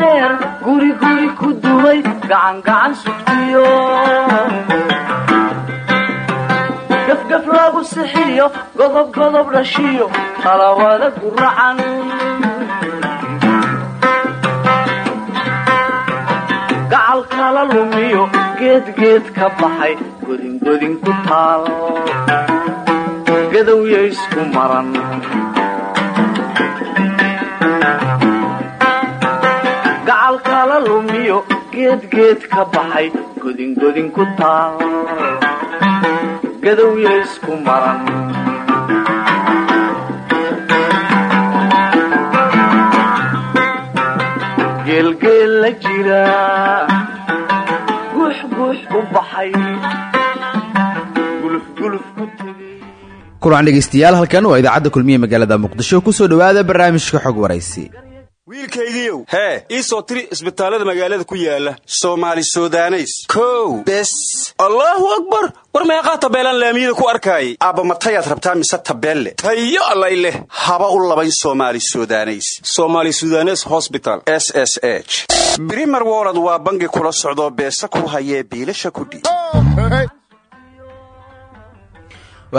dheer guri guri ku dumay gacan gacan sugtiyo. Gafgaf lagu sixiyo godob godob dhashiyo talawada guracan gacal kala lumiyo geedgeed ka baxay godingodin ku taal gadowya isku maran geedgeed ka baxay godingodin ku taal. Gadowya isku maran. Geelgeel la jira guux guux u baxay. Kulan dhegeystayaal halkan waa idaacadda kulmiye magaalada muqdisho ku soo dhowaada barnaamijka xog waraysi wiilkaygiiow hee ii soo tiri isbitaallada magaalada ku yaalla soomaali sudaneys. Kow. Bes. Allaahu akbar. War meeqaa tabeelaan laamiyada ku arkaayay? Aabba matayaad rabtaa mise tabeelle? Tayo allay leh. Haba u labayn soomaali sudaneys. Somaali sudanes hosbital s s h. Brimer wolod waa bangi kula socdoo beesa ku hayee biilasha kudhiib waa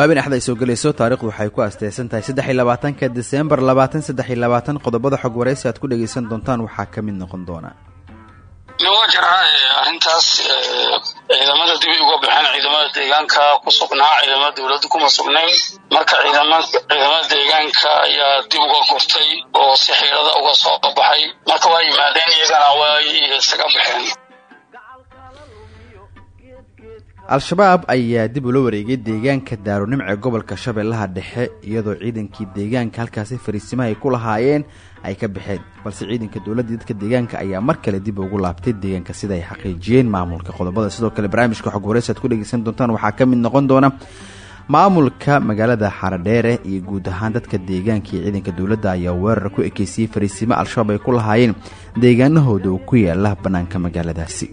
habeen axad ay soo gelayso taarikhdu waxay ku asteysan tahay saddexiy labaatanka deseembar labaatan saddexiy labaatan qodobada xog waraysi aad ku dhegaysan doontaan waxaa ka mid noqon doona. Waa jiraa arrintaas ciidamada dib uga baxeen ciidamada deegaanka ku sugnaa ciidamada dowladda kuma sugnayn. Marka ciidamada deegaanka ayaa dib uga gurtay oo si xiirada uga soo baxay. Marka waa yimaadeen iyagana way isaga baxeen al-shabaab ayaa dib ula wareegay deegaanka daaronimc ee gobolka shabeellaha dhexe iyadoo ciidankii deegaanka halkaasi fariisimaha ay ku lahaayeen ay ka baxeen. Balse ciidanka dowladda dadka deegaanka ayaa mar kale dib ugu laabtay deegaanka sida ay xaqiijiyeen maamulka qodobada. Sidoo kale barnaamijka xog waraysi aad ku dhegeysan doontaan waxaa ka mid noqon doona maamulka magaalada xaradheere iyo guud ahaan dadka deegaanka iyo ciidanka dowladda ayaa weerar ku ekeysiyey fariisimo al-shabaab ay ku lahaayeen deegaanahooda oo ku yaalla bannaanka magaaladaasi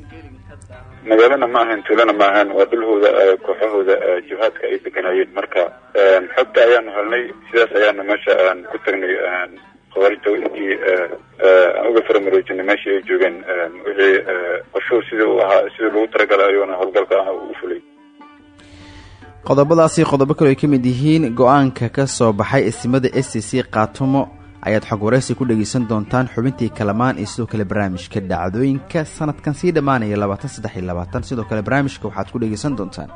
magaalana ma ahayn tuulana ma ahaan waa dhulhooda kooxahooda jihaadka ay deganayeen marka xogta ayaanu helnay sidaas ayaana meesha ku tagnay khawaarija intii aan uga faramaroojinay meeshii ay joogeen wixii qorshuhu sidii u ahaa sidii lagu talagalay ayuuna howlgalka ah u fulay. Qodobadaasi qodobo kale ay ka mid yihiin go'aanka ka soo baxay ismada s c c kaatumo ayaad xog waraysi ku dhegaysan doontaan xubintii kalamaan iyo sidoo kale barnaamijka dhacdooyinka sanadkan sii dhammaanaya sidoo kale barnaamijka waxaad ku dhegaysan doontaan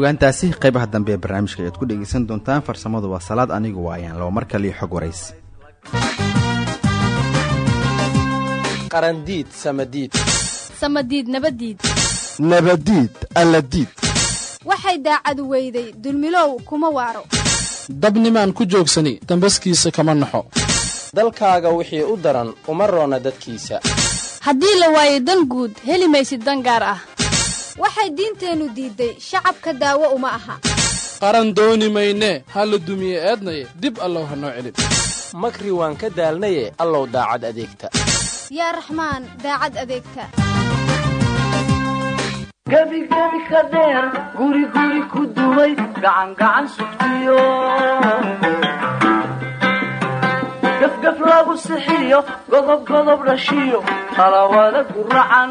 sugaantaasi qaybaha dambe ee barnaamijka ayaad ku dhegaysan doontaan farsamadu waa salaad anigu waayaan laba mar kaliyo xog waraysi qarandiid samadiid. Samadiid nabadiid. Nabadiid alladiid. Waxay daacadu weyday dulmilow kuma waaro. Dabnimaan ku joogsani dambaskiisa kama naxo. Dalkaaga wixii u daran uma roona dadkiisa. Haddii la waayo dan guud heli maysid dan gaar ah waxay diinteennu diidday shacabka daawo uma aha. Qaran dooni maynee ha la dumiye eednaye dib allow ha noo celin. Makri waan ka daalnaye allow daacad adeegta. Yaa raxmaan daacad adeegta. Gebigebi ka dheer ku dumay sugtiyo. Lagu sixiyo godob godob dhashiyo talawada guracan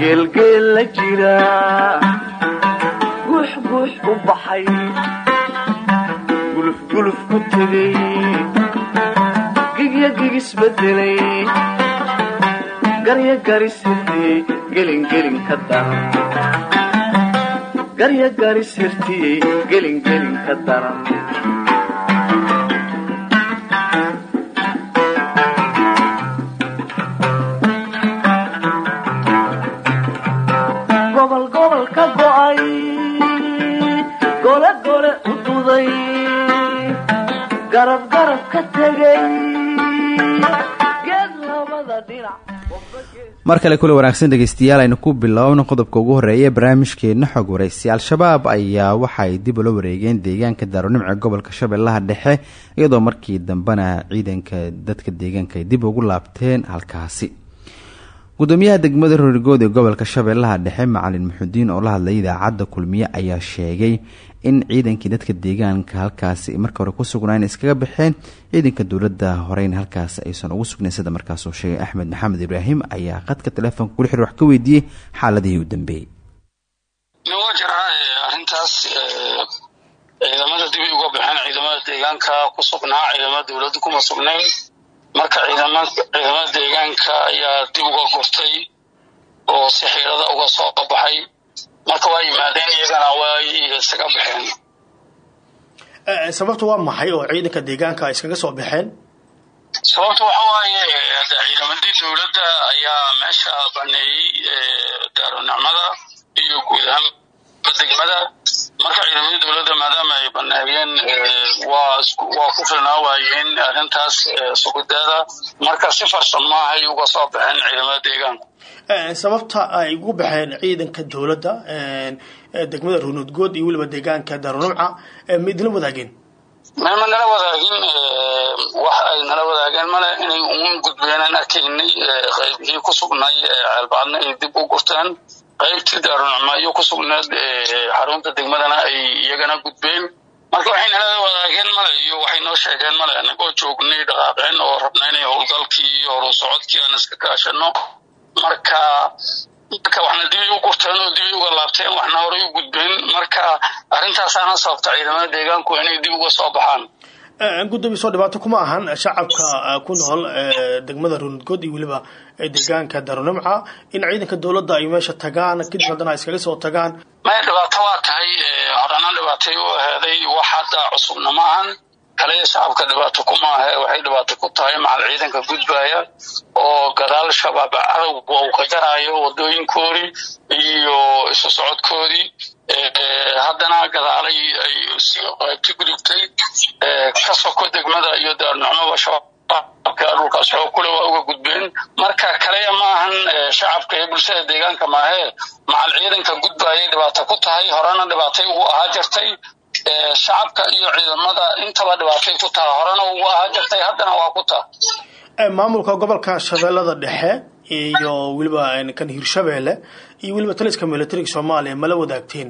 geelgeel la jira. Guux guux u baxay. Gulufguluf ku tegay gigisbedelay garisirtiyey gelingelin ka daran mar kale kule wanaagsan dhegeystayaal aynu ku biloawno qodobka ugu horreeya ee barnaamijkeena xog waraysi al-shabaab ayaa waxaay dib ula wareegeen deegaanka daaronimca gobolka shabeellaha dhexe iyadoo markii dambena ciidanka dadka deegaanka ay dib ugu laabteen halkaasi gudoomiyaha degmada rorigood ee gobolka shabeellaha dhexe macalin muxudiin oo la hadlay idaacadda kulmiye ayaa sheegay in ciidankii dadka deegaanka halkaasi marka hore ku sugnaan iskaga baxeen ciidanka dowladda horeyna halkaasi aysan ugu sugnayn sida markaasuu sheegay. Axmed maxamed ibraahim ayaa qadka teleefonka kula xiriir wax ka weydiiyey xaaladihii u dambeeyey. Jiraa arrintaas ciidamada dib uga baxeen ciidamada deegaanka ku sugnaa ciidamada dowladda kuma sugnayn marka ciidama ciidamada deegaanka ayaa dib uga gurtay oo si xiirada uga soo baxay marka waa yimaadeen iyagana way isaga baxeen. Sababta waa maxay oo ciidanka deegaanka ay iskaga soo baxeen? Sababta waxa waaye ciidamadii dowladda ayaa meesha baneeyey daaronimcada iyo guud ahaan degmada marka ciidamadii dowladda maadaama ay baneeyeen waa waa ku filnaa waayeen arrintaas sugideeda marka si farsamo ahay uga soo baxeen ciidamada deegaanka. Sababta ay ugu baxeen ciidanka dowladda degmada ruunudgood iyo weliba deegaanka daarunimca ma idinla wadaageen mama nala wadaagin wax ay nala wadaageen male inay uun gudbeenaan arkaynay qaybihii ku sugnay ceelbaadna ay dib u gurteen qaybtii daarunicma iyo ku sugneed xarunta degmadana ay iyagana gudbeen. Marka waxay nala wadaageen male iyo waxay noo sheegeen male anagoo joognay dhaqaaqeen oo rabna inay howlgalkii iyo horu aan iska kaashano. Marka marka waxna dibay u gurteen oo dibay uga laabteen waxna horey u gudbeen. Marka arrintaasaana sababta ciidamada deegaanku inay dib uga soo baxaan. Gudoomiye soo dhibaato kuma ahan shacabka ku nool degmada ruunudgood iyo weliba deegaanka daarunimca in ciidanka dowladda ay meesha tagaan kadib haddana iskaga soo tagaan. Maya dhibaato waa tahay horena dhibaatay u aheeday wax hadda cusubna ma ahan. Kaliya shacabka dhibaato kumaahe waxay dhibaato ku tahay macal ciidanka gudbaya oo gadaal shabaab cadowga uu ka jaraayo wadooyinkoodii iyo isu socodkoodii. Haddana gadaalay ay qaybti gudubtay ka soko degmada iyo daarunicmaba shabaabka dhulkaas xoog kule waa uga gudbeen. Marka kaliya ma ahan shacabka iyo bulshada deegaanka maahee macal ciidanka gudbayay dhibaato ku tahay horena dhibaatay ugu ahaa jirtay. Shacabka iyo ciidamada intaba dhibaatay ku taha horena ugu ahaa jirtay haddana waa ku taha. Maamulka gobolka shabeellada dhexe iyo weliba kan hirshabeelle iyo weliba taliska militariga soomaaliya mala wadaagteen.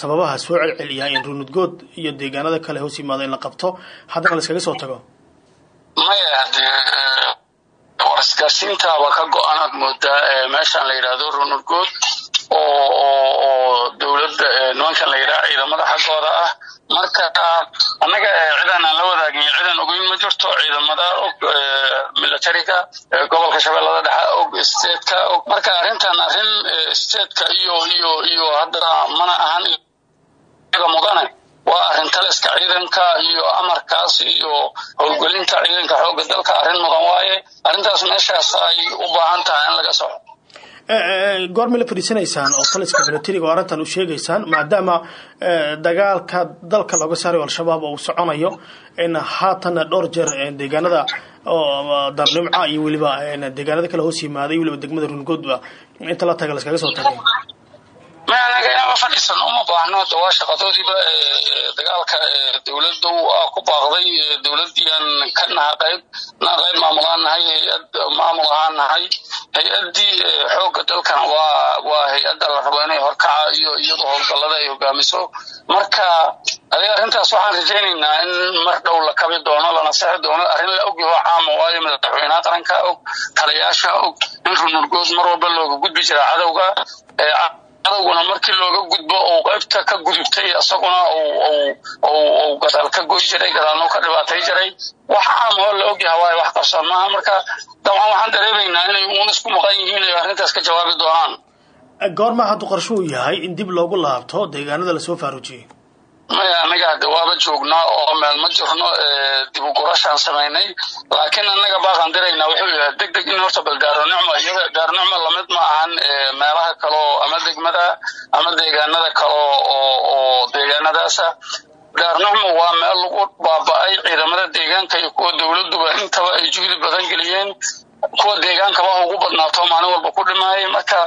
Sababaha soo celceliya in ruunudgood iyo deegaanada kale hoos yimaada in la qabto haddana la iskaga soo tago maya hadee war isgaarsiintaaba ka go-anaad moodaa meeshaan la yidhaahdo ruunudgood oo dowladda nimankan la yidhaha ciidamada xaggooda ah. Marka annaga cidaan aan la wadaagin cidaan ogeyn ma jirto ciidamada og militariga gobolka shabeellada dhexe og stateka og. Marka arrintan arrin stateka iyo iyo iyo hadda mana ahan mudane waa arrin taliska ciidanka iyo amarkaas iyo howlgelinta ciidanka xoogga dalka arrin mudan waaye. Arrintaas meeshaas ay u baahan tahay in laga soco goorma la fadhiisanaysaan oo taliska militariga oo arrintan u sheegaysaan maadaama dagaalka dalka looga saarayo al-shabaab oo uu soconayo haatan dhowr jeer deegaanada darnimca iyo weliba deegaanada kale hoos yimaaday weliba degmada rungoodba inta la taga laskaga soo tagay ma anaga inama fadhiisano uma baahno de waa shaqadoodiiba dagaalka dowladda ku baaqday dowladdiiaan ka naha qayb na qayb maamulaan nahay hay'ad maamul ahaan nahay hay'addii xoogga dalkan waa waa hay'adda la rabo inay horkaca iyo iyadu howlgallada ay hogaamiso marka adiga arrintaas waxaan rajaynaynaa in mar dhow la kabi doono lana sexi doono arrin la og yaho caama waayo madaxweynaha qaranka og taliyaasha og in runurgood mar walba looga gudbi jira cadowga cadowguna markii looga gudbo uu qaybta ka gudubtay isaguna gadaal ka goy jiray gadaalnoo ka dhibaatay jiray. Wax caam oo la ogyaha waayo qabsan maaha. Marka dabcan waxaan dareemaynaa inay uun isku maqan yihiin ay arrintaas ka jawaabi doonaan. Goorma hadduu qorsho uu yahay in dib loogu laabto deegaanada la soo faaruujiyey maya anaga hadde waaba joognaa oo meel ma jirno dib u gurashaan samaynay. Laakiin annaga baaqaan diraynaa wuxuu yahay deg deg in horta bal daaronicmo iyada daaronicmo la mid ma ahan meelaha kaleo ama degmada ama deegaanada kaleo oo oo deegaanadaasa. Daaronicmo waa meel lagu baaba-ay ciidamada deegaanka iyo kuwa dowladuba intaba ay juhdi badan geliyeen. Kuwa deegaankaba ugu badnaato maalin walba ku dhimaayay marka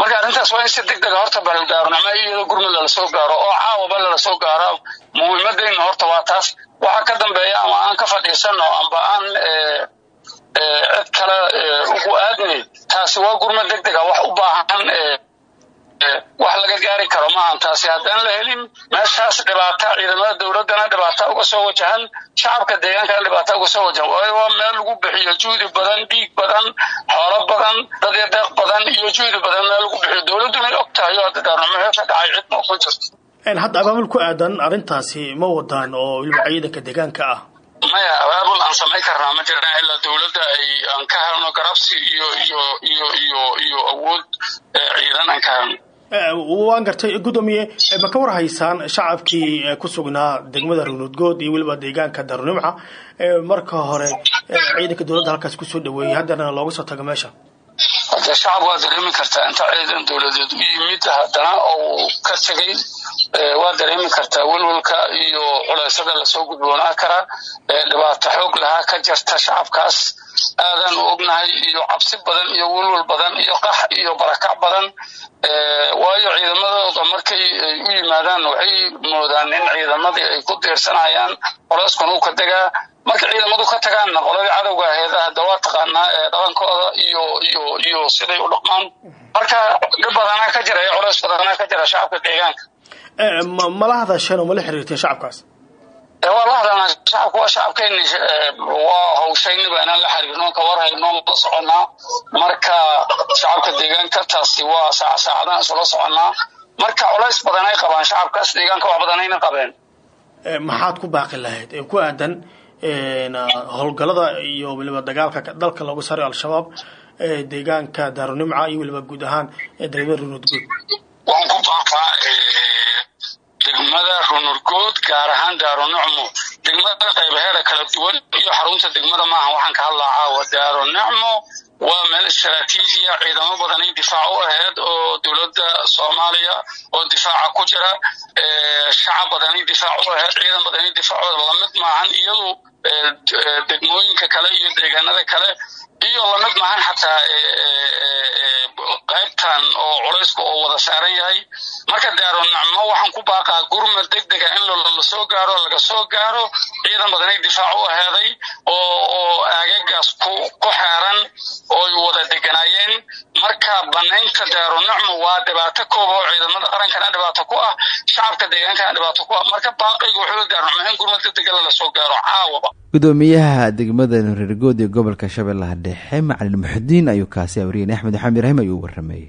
marka arrintaas waa in si deg dega horta baldaarnimo iyadoo gurmud lala soo gaaro oo caawaba soo gaaro muhiimadeyna horta waa taas. Waxa ka dambeeya ama aan ka fadhiisano amba aan cid kale ugu aadnay taasi waa gurmud deg dega wax u baahan wax laga gaari karo maahan taasi haddaan la helin. Meeshaas dhibaata ciidamada dowladdana dhibaata uga soo wajahan. Shacabka deegaankana dhibaata uga soo wajahan. Waayo waa meel lagu bixiyo juhdi badan dhiig badan xoolo badan dadya deeq badan iyo juhdi badan meel lagu bixiyo. Dowladduna og tahay oo daarnimo ka dhacay cid ma jirto. Hadda abaabul ku aadan arrintaasi ma wadaan oo weliba ciidanka deegaanka ah? Maya abaabul aan samayn karnaa ma jirna ilaa dowladda ay aan ka helno garabsi iyo iyo iyo iyo iyo awood ciidan aan ka helno waan gartay guddoomiye ma ka war haysaan shacabkii ku sugnaa degmada runuudgood iyo weliba deegaanka darunimca? Marka hore ciidanka dowladda halkaas ku soo dhaweeyey haddana looga soo tago meesha. Hadda shacab waa dareemi kartaa inta ciidan dowladeed. U yimid haddana oo ka tegay waa dareemi kartaa welwalka iyo culeysada la soo gudboonaa kara. Dhibaato xoog lahaa ka jirta shacabkaas. Aadaan u ognahay iyo cabsi badan iyo welwal badan iyo qax iyo barakac badan. Waayo ciidamadooda markay u yimaadaan waxay moodaan in ciidamadii ay ku diirsanayaan coleyskuna uu ka degaa marka ciidamadu ka tagaanna qoladii cadowga aheed hadda waa taqaanaa dhaqankooda iyo iyo iyo siday u dhaqmaan. Marka dhib badanaa ka jira culeys badanaa ka jira shacabka deegaanka mala hadasheen oo mala xiriirteen shacabkaas? Waa la hadalnaa shacabka waa shacabkeyni waa hawshayniba inaan la xiriirno ka warhayno la soconaa marka shacabka deegaanka taasi waa saaca saacadaan isula soconaa marka culays badan ay qabaan shacabkaas deegaanka wax badanayna qabeen. Maxaad ku baaqi lahayd? Ee ku aadan howlgalada iyo weliba dagaalka dalka loogu saaray al-shabaab deegaanka daarunimca iyo weliba guud ahaan degmada runudguud waan ku baaqaa degmada runurgood gaar ahaan daaronicmo degmada qaybaheeda kala duwan iyo xarunta degmada maaha waxaan ka hadlaa caawa daaronicmo waa meel istaraatiijiya ciidamo badanay difaac u aheyd oo dowladda soomaaliya oo difaaca ku jira. Shacab badanay difaac u aheyd ciidan badanay difaacooda la mid maahan iyadu degmooyinka kale iyo deegaanada kale iyo la mid maahan xataa qaybtan oo culayska oo wada saaran yahay. Marka daaronacmo waxaan ku baaqaa gurmad deg dega in la soo gaaro laga soo gaaro ciidan badanay difaac u aheeday oo aagagaas ku xeeran oo ay wada deganaayeen. Marka banaynta daaronacmo waa dhibaato kooba oo ciidamada qarankana dhibaato ku ah shacabka deegaankana dhibaato ku ah. Marka baaqayga wuxuu daaronacmo in gurmad deg dega lala soo gaaro caawaba. Gudoomiyaha degmada reergood ee gobolka shabeellaha dhexe macalin muxudiin ayuu kaasi awriyeen axmed xamed ibraahim ayuu u waramayey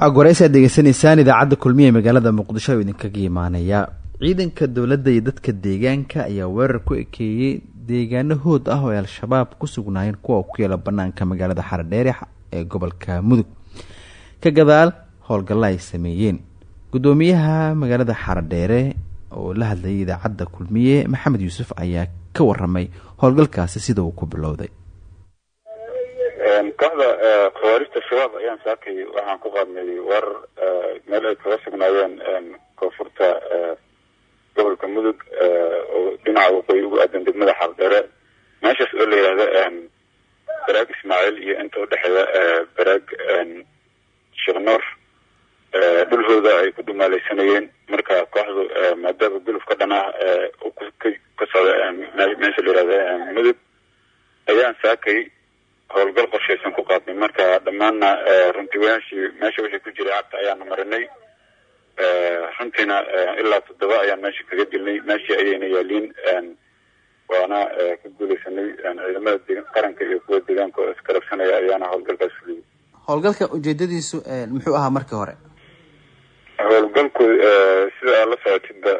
baxay waxaa goreysa aad degeysanaysaan idaacadda kulmiya ee magaalada muqdisho oo idinkaga imaanaya. Ciidanka dowladda iyo dadka deegaanka ayaa weerar ku ekeeyey deegaano hood ah oo ay al-shabaab ku sugnaayeen kuwa ku yaalla banaanka magaalada xaradheere ee gobolka mudug. Ka gadaal howlgalla ay sameeyeen. Gudoomiyaha magaalada xaradheere oo la hadlayay idaacadda kulmiye maxamed yuusuf ayaa ka waramay howlgalkaasi sida uu ku bilowday kooxda khawaarista shabaab ayaan saakay waxaan ku qaadnay weerar meel ay kaga sugnaayeen koonfurta gobolka mudug oo dhinaca waqooyi ugu aadan degmada xardheere meeshaas oo la yidhahda baraag ismaaciil iyo inta udhexeeya baraag sheekh noor dhulhooda ay ku dhumaalaysanayeen marka kooxdu maadaama guluf ka dhan uu ka socda meesha la yihahda mudug ayaan saakay howlgal qorshaysan ku qaadnay. Marka dhammaanna runtiwayaashii meesha wixii ku jiray cagta ayaanu marinay. Runtiina ilaa toddoba ayaan meesha kaga dilnay. Meeshii ayayna yaaliin waana ka guuleysanay ciidamada qaranka iyo kuwa deegaanka oo iskarabsanaya ayaana howlgalkaas fuliyay howlgalka ujeedadiisu muxuu ahaa markii hore? Howlgalku sida aad la socotidba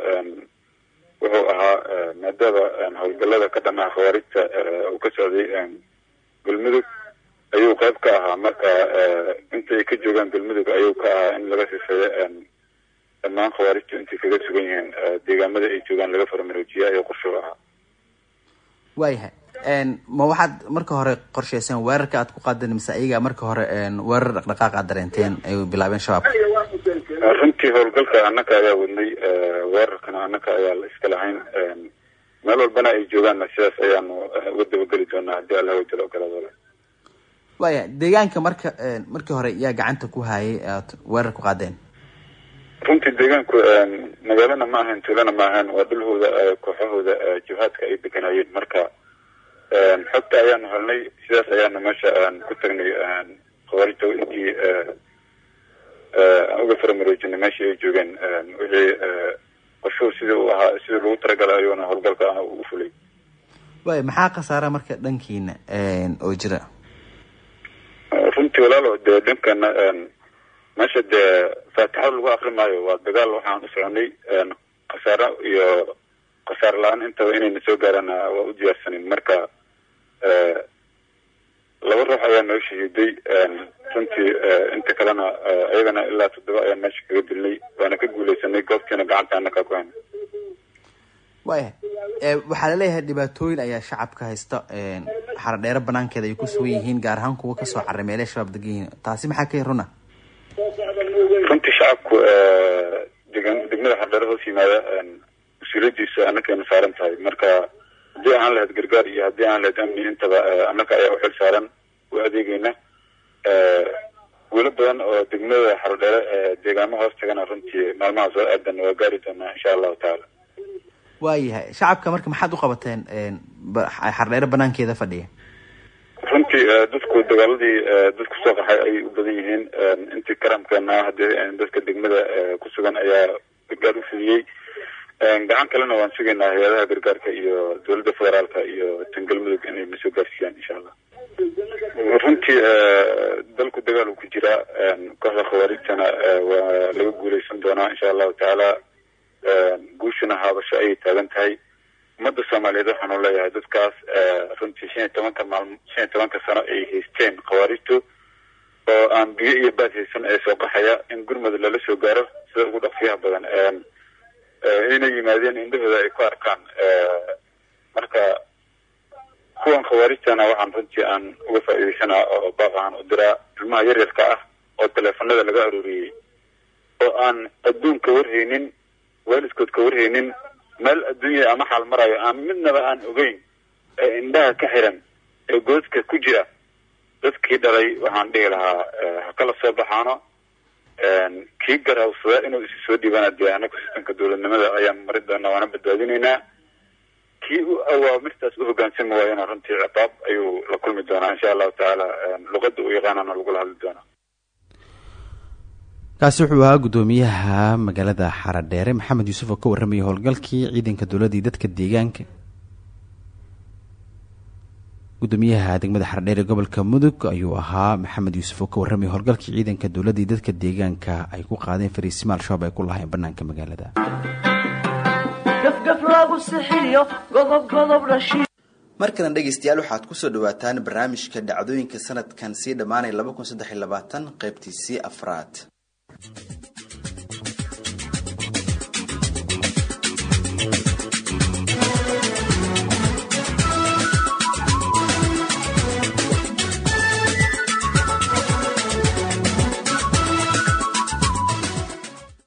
wuxuu ahaa maadaama howlgalada ka dhan ah khawaarijta uu ka socday galmudug ayuu qayb ka ahaa. Marka intay ka joogaan galmudug ayuu ka ahaa in laga sifeeyo dhammaan khawaarijtu intay kaga sugan yihiin. Deegaamada ay joogaan laga farmaroojiya ayuu qorsho ahaa. Waayahay ma waxaad marka hore qorsheyseen weerarka aad ku qaadeen mise ayaga marka hore weerar dhaqdhaqaaq aad dareenteen ay bilaabeen shabaab? Runtii howlgalka annaka ayaa wadnay weerarkana annaka ayaa la iska lahayn meel walbana ay joogaanna sidaas ayaanu uga dabageli doonaa haddii alla wajalo ogolaadole waaya deegaanka marka markii hore yaa gacanta ku hayay aad weerar ku qaadeen? Runtii deegaanku magaalana ma ahayn tuulana ma ahayn waa dhulhooda kooxahooda jihaadka ay deganayeen. Marka xogta ayaanu helnay sidaas ayaanu meesha ku tagnay khawaarija intii uga faramaroojinay meeshii ay joogeen wixii qorshuhu sidii uu ahaa sidii lagu talagalay ayuuna howlgalka u fulay. Waaya maxaa khasaara marka dhankiina oo jira? Runtii walaalo dee dhankana meesha dee faatixada lagu akri maayo waa dagaal waxaan u soconay khasaaro iyo khasaar la'aan. Intaba inayna soo gaaraan waa u diyaarsanin. Marka laba ruux ayaa noo shahiiday runtii inta kalena iyagana ilaa toddoba ayaan meesha kaga dilnay waana ka guuleysanay goobtiina gacantaana kaa ku hayna waayahay waxaa la leeyahay dhibaatooyin ayaa shacabka haysta xaradheero banaankeeda ay ku sugan yihiin gaar ahaan kuwa ka soo carameele shabaab degan yihiin. Taasi maxaa ka runa runtii shacabku degan degmada xardheero hoos yimaada mas'uuliyadiisa annakayna saaran tahay. Marka haddii aan lahayd gargaar iyo haddii aan lahayd amni intaba annaka ayaa uxil saaran u adeegeyna welo badan oo degmada xardheere deegaamo hoos tagana runtii maalmaha soo aadan waa gaari doonaa insha allahu tacaala. Waayahay shacabka marka maxaad u qabateen xardheero banaankeeda fadhiya? Runtii dadku dagaaladii dadku soo qaxay ayay u badan yihiin intii karamkeena hadee dadka degmada ku sugan ayaa gargaar u fidiyey gacan kalena waan sugaynaa hay'adaha gargaarka iyo dowladda federaalka iyo tan galmudug inay na soo gaarsiiyaan insha allah. Runtii dalku dagaal uu ku jiraa kooxda khawaarijtana waa laga guuleysan doonaa insha allahu tacaala. Guushuna haabasho ayay taagan tahay. Ummadda soomaaliyeed waxaanu leeyahay dadkaas runtii shan iyo tobanka maalmo shan iyo tobanka sano ay haysteen khawaarijtu oo aan biyo iyo baad haysan ee soo qaxaya in gurmud lala soo gaaro. Sida ugu dhaqsiyaha badan inay yimaadeen indhahooda ay ku arkaan. Marka kuwan khawaarijtana waxaan runtii aan uga faa'iidaysanaa oo baaq ahaan u diraa. Ilmaha yaryarka ah oo teleefanada laga aruuriyey oo aan adduunka warhaynin waalidkood ka warhaynin meel adduunya ama xaal marayo aan midnaba aan ogeyn ee indhaha ka xiran ee goodka ku jira. Dadkii dhalay waxaan dhihi lahaa ha kala soo baxaano kii garawsada inuu isi soo dhiibana dee anaga sistamka dowladnimada ayaan mari doonaa waana badbaadinaynaa kii u awaamirtaas u hogaansami waayana runtii ciqaab ayuu la kulmi doonaa insha allahu tacaala luqada u yaqaanana lagula hadli doonaa kaasi wuxuu ahaa guddoomiyaha magaalada xaradheere maxamed yuusuf oo ka warramayay howlgalkii ciidanka dowladda iyo dadka deegaanka guddoomiyaha degmada xaradheere gobolka mudug ayuu ahaa. Maxamed yuusuf oo ka warramayay howlgalkii ciidanka dowladda iyo dadka deegaanka ay ku qaadeen fariisima al-shabaab ay ku lahayn banaanka magaalada. Markadan dhegeystayaal waxaad ku soo dhawaataan barnaamijka dhacdooyinka sanadkan sii dhammaanay laba kun saddex iyo labaatan qaybtiisii afraad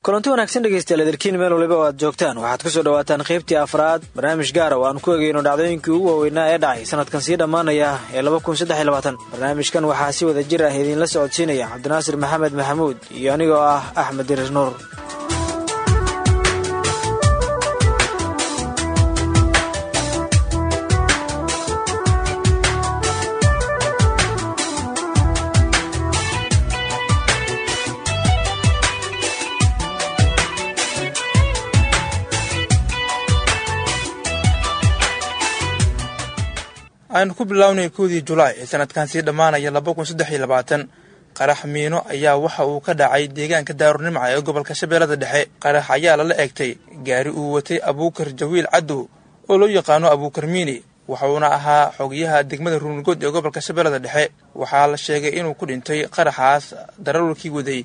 kulanti wanaagsan dhegeystayaal edarkiin meel waliba oo aad joogtaan. Waxaad ku soo dhawaataan qaybtii afraad barnaamij gaara oo aan ku egeyno dhacdooyinkii ugu waaweynaa ee dhacay. Sanadkan sii dhammaanaya ee laba kun saddex iyo labaatan. Barnaamijkan waxaa si wada jir ah idiinla socodsiinaya cabdinaasir maxamed maxamuud iyo anigoo ah axmed dirir nuur aynu ku bilownay koodii julaay ee sanadkan sii dhammaanaya laba kun saddex iyo labaatan. Qarax miino ayaa waxa uu ka dhacay deegaanka daarunimca ee gobolka shabeellada dhexe. Qarax ayaa lala egtay gaari uu watay abuukar jawiil caddow oo loo yaqaano abuukar miini waxuuna ahaa xogayaha degmada ruungood ee gobolka shabeellada dhexe. Waxaa la sheegay inuu ku dhintay qaraxaas darawalkii waday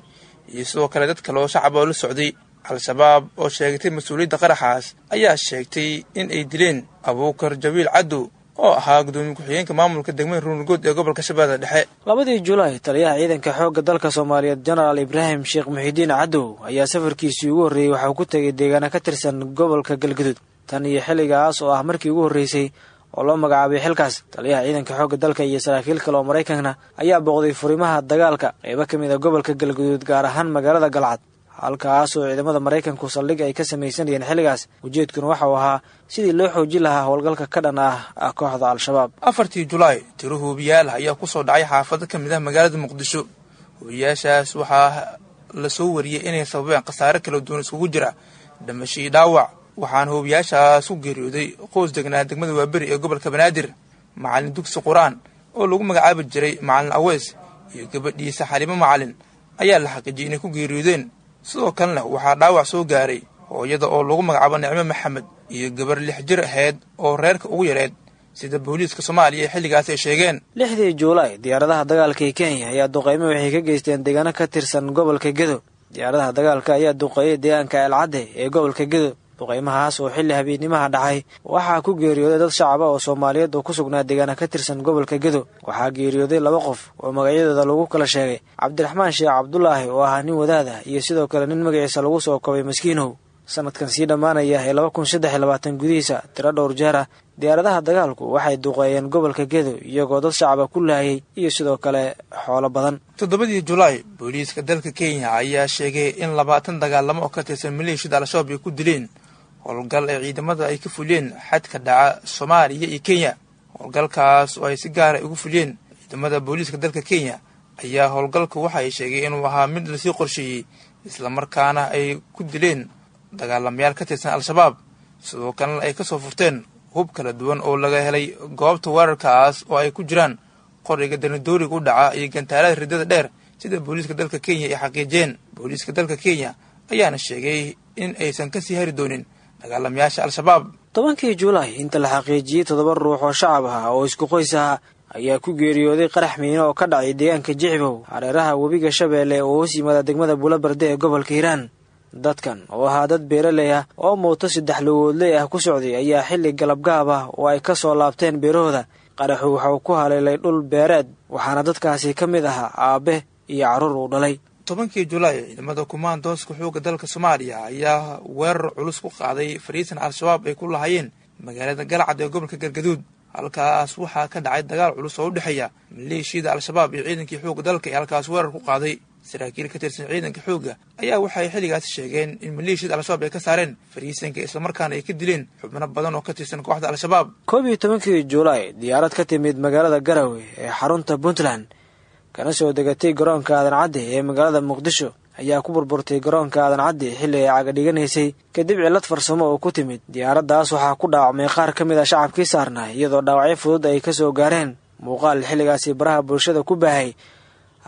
iyo sidoo kale dad kale oo shacab oo la socday. Al-shabaab oo sheegatay mas'uuliyadda qaraxaas ayaa sheegtay in ay dileen abuukar jawiil caddow oo ahaa gudoomiye ku-xigeenka maamulka degmada ruungood ee gobolka shabeellada dhexe. Labadii julaay taliyaha ciidanka xoogga dalka soomaaliyeed jenaraal ibraahim sheekh muxidiin caddow ayaa safarkiisii ugu horreeyey waxauu ku tegay deegaana ka tirsan gobolka galgudud tan iyo xilligaas oo ah markii ugu horreysay oo loo magacaabay xilkaas taliyaha ciidanka xoogga dalka iyo saraakiil kale oo maraykankana ayaa booqday furimaha dagaalka qeybo ka mid a gobolka galguduud gaar ahaan magaalada galcad halkaas oo ciidamada maraykanku saldhig ay ka samaysanayeen xilligaas ujeedkuna waxa uu ahaa sidii loo xoojin lahaa howlgalka ka dhan ah kooxda al-shabaab. Afartii julaay tiro huubiyaal ayaa ku soo dhacay xaafado ka mid ah magaalada muqdisho. Huubiyaashaas waxaa la soo wariyey inay sababeen khasaare kala duwan iskugu jira. Dhimashii dhaawac waxaana huubiyaashaas ku geeriyooday qoys degnaa degmada waaberi ee gobolka banaadir. Macalin dugsi qur'aan oo lagu magacaabi jiray macalin aweys iyo gabadhiisa xalimo macalin ayaa la xaqiijiyey inay ku geeriyoodeen sidoo kalena waxaa dhaawac soo gaaray hooyada oo lagu magacaabo nicmo maxamed iyo gabar lix jir ahayd oo reerka ugu yareed sida booliiska soomaaliya ee xilligaas ay sheegeen. Lixdii juulaay diyaaradaha dagaalka ee kenya ayaa duqeymo waxay ka geysteen deegaano ka tirsan gobolka gedo. Diyaaradaha dagaalka ayaa duqeeyay deegaanka elcadde ee gobolka gedo duqeymahaas oo xilli habeenimaha dhacay. Waxaa ku geeriyooday dad shacaba oo soomaaliyeed oo ku sugnaa deegaana ka tirsan gobolka gedo. Waxaa geeriyooday laba qof oo magacyadooda lagu kala sheegay. Cabdiraxmaan sheekh cabdulaahi oo ahaa nin wadaad ah iyo sidoo kale nin magaciisa lagu soo kobay maskiinow sanadkan sii dhammaanaya ee laba kun saddex labaatan gudihiisa tiro dhowr jeer ah diyaaradaha dagaalku waxay duqeeyeen gobolka gedo iyagoo dad shacaba ku laayay iyo sidoo kale xoolo badan. Toddobadii julaay booliiska dalka kenya ayaa sheegay in labaatan dagaalamo oo ka tirsan maleeshiyada al-shabaab ay ku dileen howlgal ay ciidamada ay ka fuliyeen xadka dhaca soomaaliya iyo kenya. Howlgalkaas oo ay si gaara ugu fuliyeen ciidamada booliiska dalka kenya ayaa howlgalku waxa ay sheegay inuu ahaa mid la sii qorsheeyey islamarkaana ay ku dileen dagaalamayaal ka tirsan al-shabaab. Sidoo kalena ay ka soo furteen hub kala duwan oo laga helay goobta weerarkaas oo ay ku jiraan qoriga danadooriga u dhaca iyo gantaalada riddada dheer sida booliiska dalka kenya ay xaqiijiyeen. Booliiska dalka kenya ayaana sheegay in aysan ka sii hari doonin dagaalamayaasha al-shabaab. Tobankii julaay inta la xaqiijiyey toddoba ruux oo shacab ah oo isku qoys ah ayaa ku geeriyooday qarax miino oo ka dhacay deegaanka jicibow hareeraha webiga shabeelle oo hoos yimaada degmada buulabarde ee gobolka hiiraan. Dadkan oo ahaa dad beeraley ah oo mooto saddex lugoodley ah ku socday ayaa xilli galabgaab ah oo ay ka soo laabteen beerahooda. Qaraxu waxauu ku haleelay dhul beereed waxaana dadkaasi ka mid ahaa aabe iyo carruur uu dhalay tobankii julaay ciidamada kumaandooska xoogga dalka soomaaliya ayaa weerar culus ku qaaday fariisan al-shabaab ay ku lahaayeen magaalada galcad ee gobolka galgaduud halkaas waxaa ka dhacay dagaal culus oo u dhexeeya maleeshiyada al-shabaab iyo ciidankii xoogga dalka ee halkaas weerar ku qaaday. Saraakiil ka tirsan ciidanka xoogga ayaa waxay xilligaasi sheegeen in maleeshiyada al-shabaab ay ka saareen fariisanka islamarkaana ay ka dileen xubno badan oo ka tirsan kooxda al-shabaab. Koob iyo tobankii julaay diyaarad ka timid magaalada garowe ee xarunta puntland kana soo degatay garoonka aadan cadde ee magaalada muqdisho. Ayaa ku burburtay garoonka aadan cadde xilli ay caga dhiganaysay. Kadib cillad farsamo oo ku timid diyaaraddaas waxaa ku dhaawacmay qaar ka mid a shacabkii saarnaa iyadoo dhaawacyo fudud ay ka soo gaareen. Muuqaal xilligaasi baraha bulshada ku baahay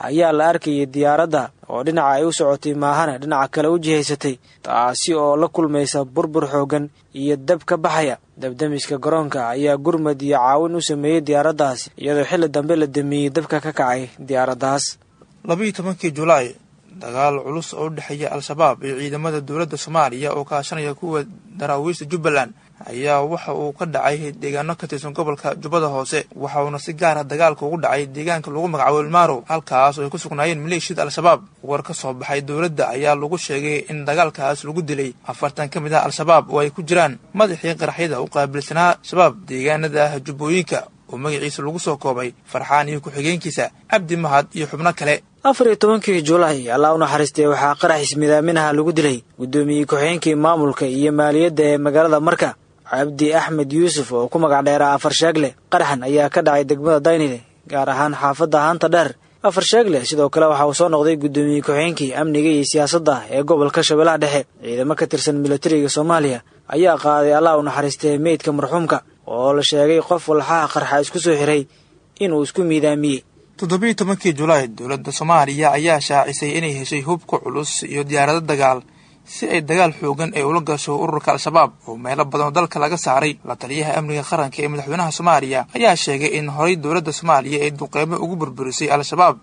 ayaa la arkayay diyaaradda oo dhinaca ay u socotay maahana dhinaca kale u jihaysatay taasi oo la kulmaysa burbur xooggan iyo dab ka baxaya. Dabdamiska garoonka ayaa gurmad iyo caawin u sameeyey diyaaraddaas iyadoo xilli dambe la damiyey dabka ka kacay diyaaraddaas. Labiiyo tobankii julaay dagaal culus oo u dhexeeya al-shabaab iyo ciidamada dowladda soomaaliya oo kaashanaya kuwa daraawiista jubbaland ayaa waxa uu ka dhacay deegaano ka tirsan gobolka jubbada hoose waxa uuna si gaara dagaalka ugu dhacay deegaanka lagu magacaabo ilmarow halkaas oo ay ku sugnaayeen maleeshiyada al-shabaab. War ka soo baxay dowladda ayaa lagu sheegay in dagaalkaas lagu dilay afartan ka mid ah al-shabaab oo ay ku jiraan madaxii qaraxyada u qaabilsanaa shabaab deegaanada jubbooyinka oo magaciisa lagu soo koobay farxaan iyo ku-xigeenkiisa cabdi mahad iyo xubno kale. Afar iyo tobankii julaay allah u naxariistay waxaa qarax ismidaaminaha lagu dilay guddoomiyey ku-xigeenkii maamulka iyo maaliyadda ee magaalada marka cabdi axmed yuusuf oo ku magac dheeraa afar sheegle qaraxan ayaa ka dhacay degmada daynile gaar ahaan xaafadda haanta dheer afar sheegle sidoo kale waxa uu soo noqday guddoomiye ku-xigeenkii amniga iyo siyaasadda ee gobolka shabeellaha dhexe. Ciidamo ka tirsan milatariga soomaaliya ayaa qaaday allah u naxariistay meydka marxuumka oo la sheegay qof walxaha qarxa isku soo xiray inuu isku miidaamiyey. Toddobiiyo tobankii julaay dowladda soomaaliya ayaa shaacisay inay heshay hubka culus iyo diyaarado dagaal si ay dagaal xoogan ay ula gasho ururka al-shabaab oo meelo badan oo dalka laga saaray. La taliyaha amniga qaranka ee madaxweynaha soomaaliya ayaa sheegay in horay dowladda soomaaliya ay duqeymo ugu burburisay al-shabaab.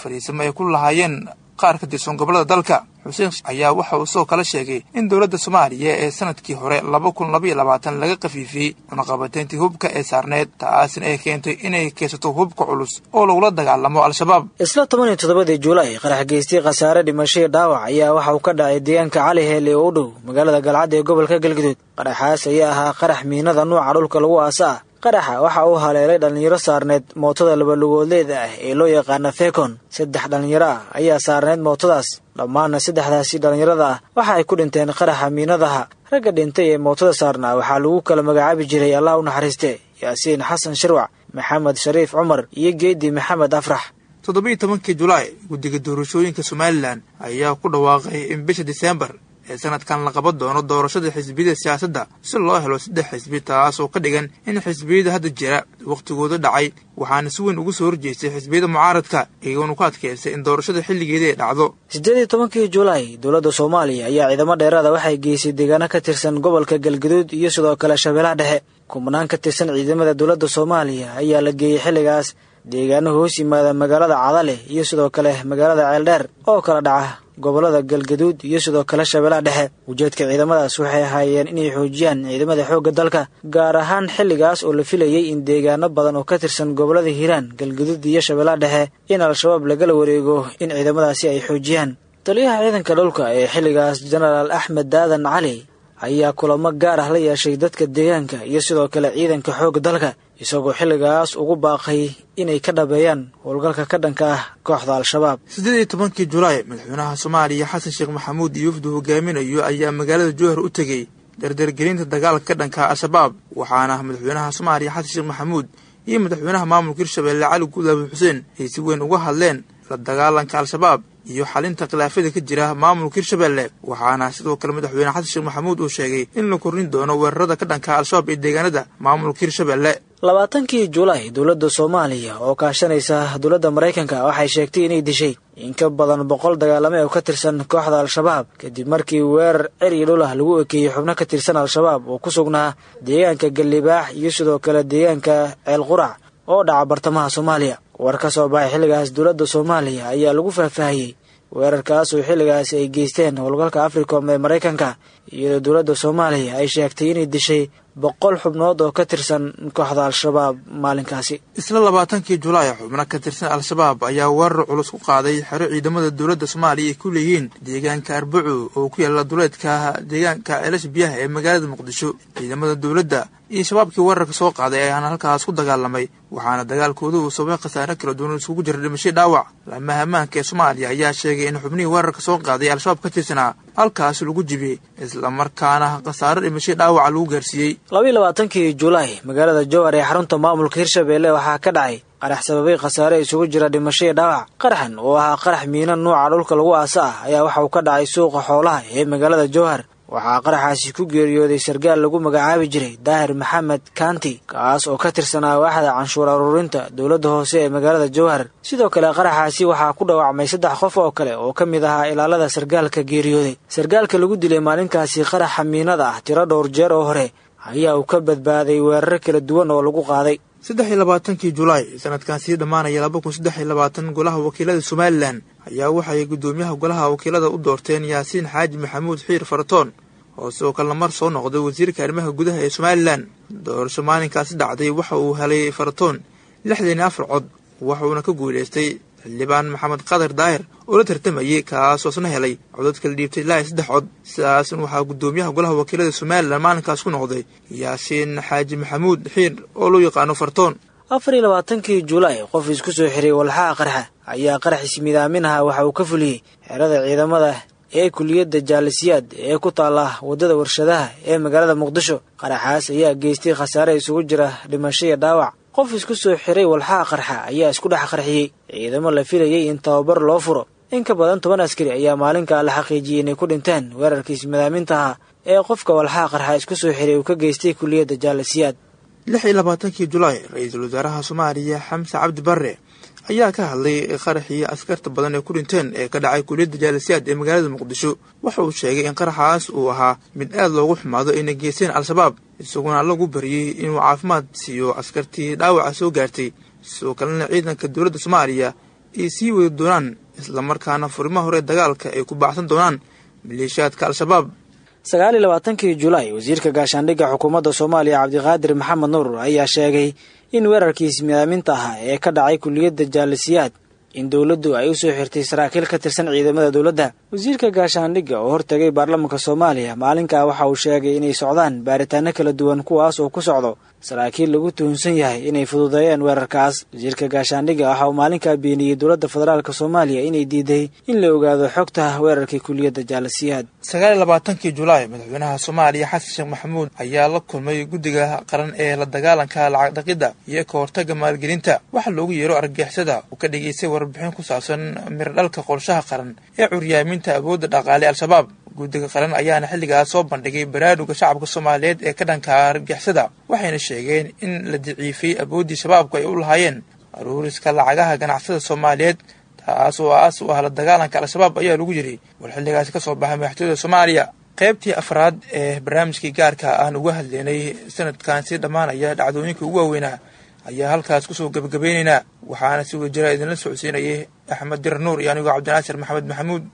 Fariisimo ay ku lahaayeen qaar ka tirsan gobollada dalka xuseen ayaa waxa uu sidoo kale sheegay in dowladda soomaaliya ee sannadkii hore laba kun labaiyo labaatan laga khafiifiyey cunaqabateyntii hubka ee saarneed taasina ay keentay inay keysato hubka culus oo lagula dagaalamo al-shabaab. Isla toban iyo toddobadii juulaay qarax geystay khasaare dhimashadii dhaawac ayaa waxa uu ka dhacay deegaanka cali heele oo u dhow magaalada galcad ee gobolka galguduud. Qaraxaas ayaa ahaa qarax miinada nuuca dhulka lagu aasa ah qaraxa waxa uu haleelay dhallinyaro saarneed mootada labalugoodleeda ah ee loo yaqaana fekon saddex dhallinyaro ah ayaa saarneyd mootadaas. Dhammaanna saddexdaasi dhallinyarada ah waxa ay ku dhinteen qaraxa miinadaha. Ragga dhintay ee mootada saarnaa waxaa lagu kala magacaabi jiray allah u naxariiste yaasiin xasan shirwac maxamed shariif cumar iyo geedi maxamed afrax. Toddobiiyo tobankii julaay guddiga doorashooyinka somalilan ayaa ku dhawaaqay in bisha diseembar ee sanadkan la qaban doono doorashada xisbiyada siyaasadda si loo helo saddex xisbi taas oo ka dhigan in xisbiyada hadda jira wakhtigooda dhacay. Waxaana si weyn ugu soo horjeestay xisbiyada mucaaradka iyagoona ku adkeystay in doorashada xilligeeda ay dhacdo. Siddeed iyo tobankii julaay dowladda soomaaliya ayaa ciidamo dheeraada waxay geysay deegaano ka tirsan gobolka galguduud iyo sidoo kale shabeellaha dhexe. Kubnaan ka tirsan ciidamada dowladda soomaaliya ayaa la geeyey xilligaas deegaano hoos yimaada magaalada cadale iyo sidoo kale magaalada ceeldheer oo kala dhaca gobollada galgaduud iyo sidoo kale shabeellaha dhexe. Ujeedka ciidamadaas waxay ahaayeen inay xoojiyaan ciidamada xoogga dalka gaar ahaan xilligaas oo la filayey in deegaano badan oo ka tirsan gobollada hiiraan galgaduud iyo shabeellaha dhexe in al-shabaab lagala wareego in ciidamadaasi ay xoojiyaan. Taliyaha ciidanka dhulka ee xilligaas jenaraal axmed daadan cali ayaa kulamo gaar ah la yeeshay dadka deegaanka iyo sidoo kale ciidanka xoogga dalka isagoo xilligaas ugu baaqay inay ka dhabeeyaan howlgalka ka dhanka ah kooxda al-shabaab. Siddeed iyo tobankii julaay madaxweynaha soomaaliya xasan sheekh maxamuud iyo wafdu hogaaminayo ayaa magaalada jowhar u tegey dardargelinta dagaalka ka dhanka al-shabaab waxaana madaxweynaha soomaaliya xasan sheekh maxamuud iyo madaxweynaha maamulka hirshabeelle cali guudaabe xuseen ay si weyn uga hadleen la dagaalanka al-shabaab iyo xalinta khilaafyada ka jira maamulka hirshabeelle waxaana sidoo kale madaxweyne xasan sheekh maxamuud uu sheegay in la korrin doono weerarada ka dhanka al-shabaab ee deegaanada maamulka hirshabeelle labaatankii julaay dowladda soomaaliya oo kaashanaysa dowladda maraykanka waxay sheegtay inay dishay in ka badan boqol dagaalame oo ka tirsan kooxda al-shabaab. Kadib markii weerar ceri dhul ah lagu ekeeyey xubno ka tirsan al-shabaab oo ku sugnaa deegaanka gallibaax iyo sidoo kale deegaanka ceel qurac oo dhaca bartamaha soomaaliya. War ka soo baxay xilligaas dowladda soomaaliya ayaa lagu faahfaahiyey weerarkaas oo xilligaasi ay geysteen howlgalka africom ee maraykanka iyadoo dowladda soomaaliya ay sheegtay inay dishay boqol xubnood oo ka tirsan kooxda al-shabaab maalinkaasi. Isla labaatankii julaay xubno ka tirsan al-shabaab ayaa weerar culus ku qaaday xero ciidamada dowladda soomaaliya ay ku leeyihiin deegaanka arbaco oo ku yaalla duleedka deegaanka ceelasha biyaha ee magaalada muqdisho. Ciidamada dowladda iyo shabaabkii weerarka soo qaaday ayaana halkaas ku dagaalamay waxaana dagaalkooda uu sababay khasaare kala duwan iskugu jira dhimashay dhaawac. Laamaha ammaanka ee soomaaliya ayaa sheegay in xubnihii weerarka soo qaaday al-shabaab ka tirsanaa halkaas lagu jibiyey islamarkaana khasaare dhimashay dhaawaca lagu gaarsiiyey. Labaiyo labaatankii julaay magaalada jowhar ee xarunta maamulka hirshabeelle waxaa ka dhacay qarax sababay khasaare isugu jira dhimasho dhaawac. Qaraxan oo ahaa qarax miino nuuca dhulka lagu aasa ah ayaa waxa uu ka dhacay suuqa xoolaha ee magaalada jowhar waxaa qaraxaasi ku geeriyooday sargaal lagu magacaabi jiray daahir maxamed kanti kaas oo ka tirsanaa waaxda canshuur aruurinta dowladda hoose ee magaalada jowhar sidoo kale qaraxaasi waxaa ku dhaawacmay saddex qof oo kale oo ka mid ahaa ilaalada sargaalka geeriyooday. Sargaalka lagu dilay maalinkaasi qaraxa miinada ah tiro dhowr jeer oo hore ayaa uu ka badbaaday weeraro kala duwan oo lagu qaaday saddex iyo labaatankii julaay sanadkan sii dhammaanaya laba kun saddex iyo labaatan golaha wakiilada somalilan ayaa waxay guddoomiyaha golaha wakiilada u doorteen yaasiin xaaji maxamuud xiir faratoon oo sidoo kalena mar soo noqday wasiirka arrimaha gudaha ee somalilan doorasho maalinkaasi dhacday waxa uu helay faratoon lixdan iyo afar cod waxuuna ka guulaystay xildhibaan maxamed qadar daahir oo la tartamayay kaasoo isna helay codad kala dhiibtay ilaa saddex cod sidaasna waxaa guddoomiyaha golaha wakiilada somalilan maalinkaas ku noqday yaasiin xaaji maxamuud xiir oo loo yaqaano fartoon. Afar iyo labaatankii julaay qof isku soo xiray walxaha qarxa ayaa qaraxiis midaaminaha waxa uu ka fuliyey xerada ciidamada ee kuliyadda jaalisiyaad ee ku taalla waddada warshadaha ee magaalada muqdisho. Qaraxaas ayaa geystay khasaare isugu jira dhimasho iyo dhaawac qof isku soo xiray walxaha qarxa ayaa isku dhex qarxiyey ciidamo la filayay in tababar loo furo. In ka badan toban askari ayaa maalinkaa la xaqiijiyey inay ku dhinteen weerarkiis madaamintaha ee qofka walxaha qarxa isku soo xiray uu ka geystay kuliyadda jaalisiyaad lix iyo labaatankii julaay ra'iisul wasaaraha soomaaliya xamse cabdi barre ayaa ka hadlay qaraxii askarta badan ee ku dhinteen ee ka dhacay kuliyadda jaalasiyaad ee magaalada muqdisho. Waxa uu sheegay in qaraxaas uu ahaa mid aad loogu xumaado ayna geysteen al-shabaab isaguna lagu baryey inuu caafimaad siiyo askartii dhaawaca soo gaartay. Sidoo kalena ciidanka dowladda soomaaliya ay sii wadi doonaan islamarkaana furimaha hore dagaalka ay ku baxsan doonaan maleeshiyaadka al-shabaab sagaal iyo labaatankii julaay wasiirka gaashaandhigga xukuumadda soomaaliya cabdiqaadir maxamed nuur ayaa sheegay in weerarkii ismidaaminta ahaa ee ka dhacay kuliyadda jaalisiyaad in dowladdu ay u soo xirtay saraakiil ka tirsan ciidamada dowladda. Wasiirka gaashaandhigga oo hortegay baarlamaanka soomaaliya maalinkaa waxa uu sheegay inay socdaan baaritaano kala duwan kuwaas oo ku socdo saraakiil lagu tuhunsan yahay inay fududeeyeen weerarkaas. Wasiirka gaashaandhigga waxa uu maalinkaa beeniyey dowladda federaalk soomaaliya inay diiday in la ogaado xogta weerarkii kuliyadda jaalasiyaad sagaal iyo labaatankii julaay madaxweynaha soomaaliya xasan sheekh maxamuud ayaa la kulmay guddiga qaran ee la dagaalanka lacag dhaqidda iyo ka hortagga maalgelinta. Waxaa loogu yeero argagixisada uu ka dhageystay warbixin ku saabsan mirdhalka qorshaha qaran ee curyaaminta awoodda dhaqaale al-shabaab. Guddiga qaran ayaana xilligaas soo bandhigay baraaruga shacabka soomaaliyeed ee ka dhanka argagixisada waxayna sheegeen in la daciifay awooddii shabaabku ay u lahaayeen. Aruuriska lacagaha ganacsada soomaaliyeed taas oo aas u ah la dagaalanka al-shabaab ayaa lagu yiri war xilligaasi ka soo baxay madaxtooyada soomaaliya. Qaybtii afraad ee barnaamijkii gaarka aan uga hadlaynay sanadkan si dhammaanaya dhacdooyinka ugu waaweynaa ayaa halkaas ku soo gebagabeynaynaa waxaana si wada jira idinla socodsiinayay axmed dir nuur iyo anigoo cabdinaasir maxamed maxamuud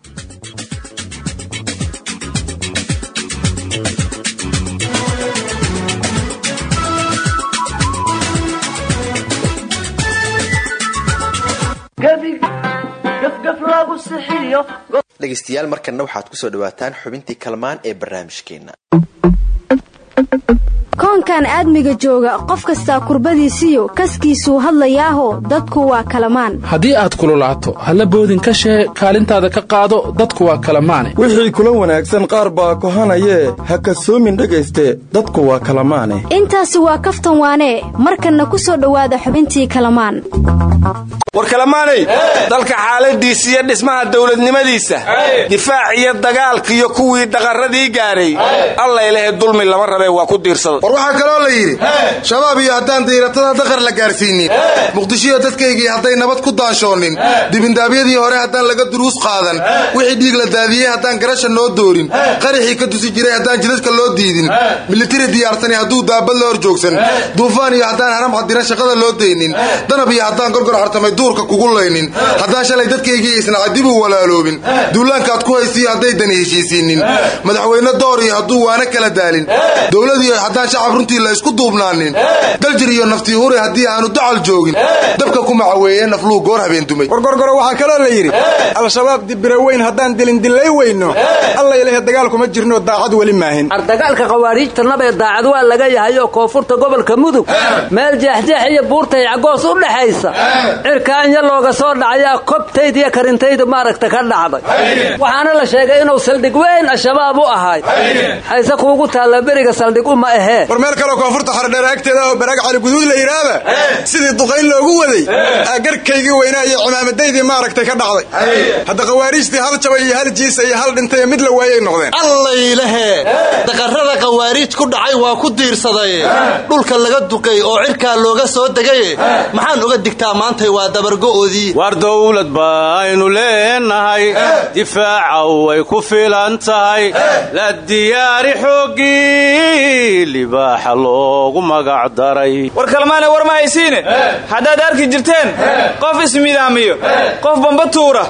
dhegaystayaal markanna waxaad ku soo dhawaataan xubintii kalmaan ee barnaamijkeenna koonkan aadmiga jooga qof kastaa kurbadiisiyo kaskiisuu hadlayaaho dadku waa kalamaan. Haddii aad kululaato halla boodin ka shee kaalintaada ka qaado dadku waa kalamaane. Wixii kula wanaagsan qaar baa kohanayee ha kasoomin dhegayste dadku waa kalamaane. Intaasi waa kaftan waanee markanna ku soo dhowaada xubintii kalamaan. War kalamaanay? Dalka xaaladiisa iyo dhismaha dawladnimadiisa difaac iyo dagaalkiiyo kuwii dhaqarradii gaadhay allaylehe dulmi lama rabee waa ku diirsada war waxaa kaloo la yidhi shabaab iyo haddaan diiratada daqar la gaarsiinin. Muqdishoiyo dadkaygii hadday nabad ku daanshoonin dibindaabyadii hore haddaan laga duruus qaadan. Wixii dhiig la daadiyey haddaan garasha noo doorin. Qaraxii ka tusi jiray haddaan jidadka loo diidin. Militari diyaarsani hadduu daabad la hor joogsan duufaan iyo haddaan haram xadiran shaqada loo daynin. Danab iyo haddaan gorgor hartamay duurka kugu laynin. Haddaan shalay dadkaygii isnaca dib u walaaloobin. Duulaankaad ku haysiyo hadday dani heshiisiinin madaxweyne door iyo hadduu waana kala daalin. Dowladiyo haddaan shacab runtii la isku duubnaanin. Daljir iyo naftii hure haddii aanu dacal joogin. Dabka ku macaweeye nafluu goor habeen dumay. Wargorgoro waxaa kaloo la yidhi al-shabaab dibira weyn haddaan dilindillay weyno alla ilahe dagaalkuma jirno daacad weli maahin. Ardagaalka khawaariijta nabee daacad waa laga yahay oo koonfurta gobolka mudug meel jeexjeex iyo buurtay cagoos u dhaxaysa. Cirkaanya looga soo dhacayaa kobtayd iyo karintaydu maaragta ka dhacday. Waxaana la sheegay inuu saldhig weyn al-shabaab u ahay. Hayse kuugu taalla beriga saldhig uma ahee war meel kaloo koonfurta xardheer agteeda oo baraag cali guduud la yidhaahda sidii duqayn loogu waday agarkaygii weynaa iyo cimaamadaydii maaragtay ka dhacday. Hadda khawaariijtii hal jabay iyo hal jiisa iyo hal dhintay mid la waayay noqdeen. Allaylehe daqarrada khawaariij ku dhacay waa ku diirsaday. Dhulka laga duqay oo cirkaa looga soo degaye maxaan uga digtaa maantay waa dabargo'oodii. War dawlad baaynu leenahay difaaca way ku filan tahay. La diyaari xooggii libaaxa loogu magac daray. War kalmaane war ma haysiine? Haddaad arki jirteen? Qof ismidaamiyo. Qof bamba tuura.